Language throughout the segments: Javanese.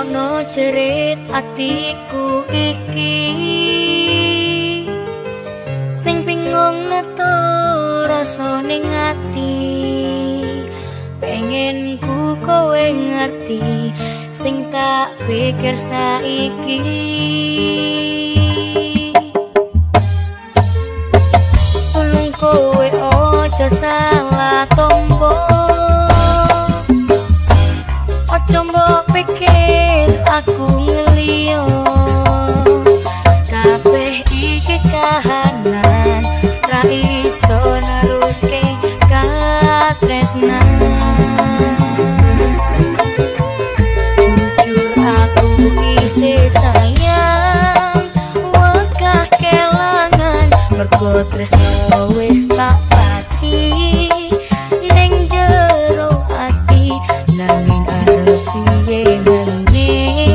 rungokno cerit atiku iki. Sing bingung neto rasa ning ati pengen ku kowe ngerti sing tak pikir saiki iki kahanan ra iso neruske katresnan jujur aku isi sayang wakah kelangan mergo tresno wis tak pati. Ning jero ati nanging arep piye meneh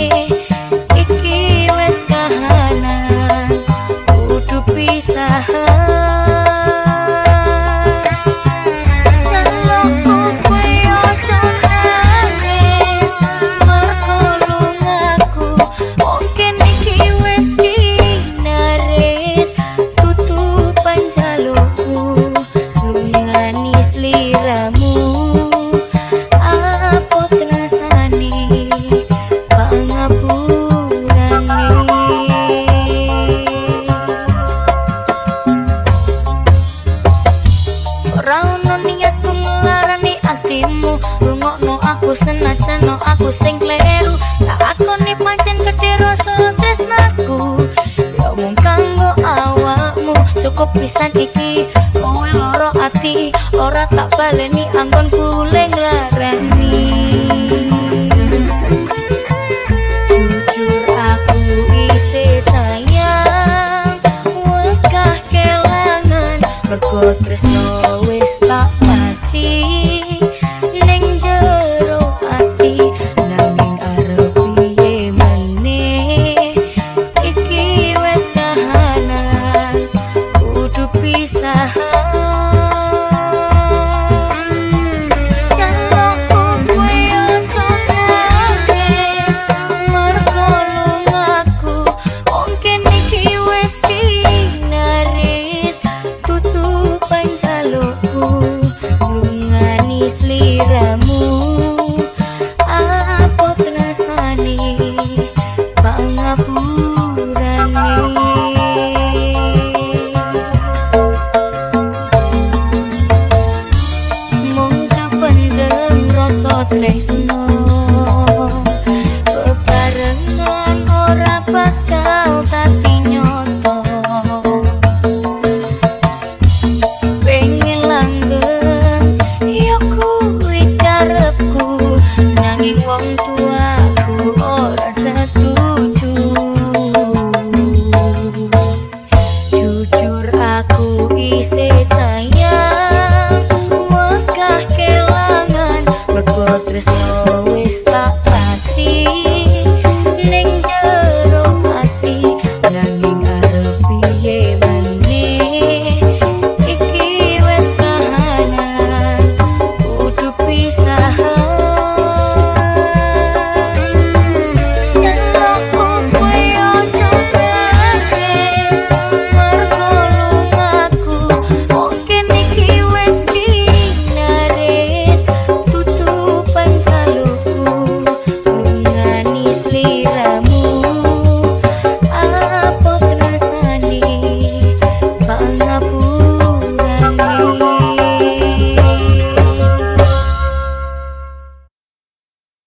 Rungokno aku senajan aku sing kleru. Tak akoni pancen gede rasa tresnaku Ya mung kanggo awakmu Cukup pisan iki. Kowe loro ati Ora tak baleni anggon kuleng larani Jujur aku isi sayang Wakah kelangan. Mergo tresno wis tak otra.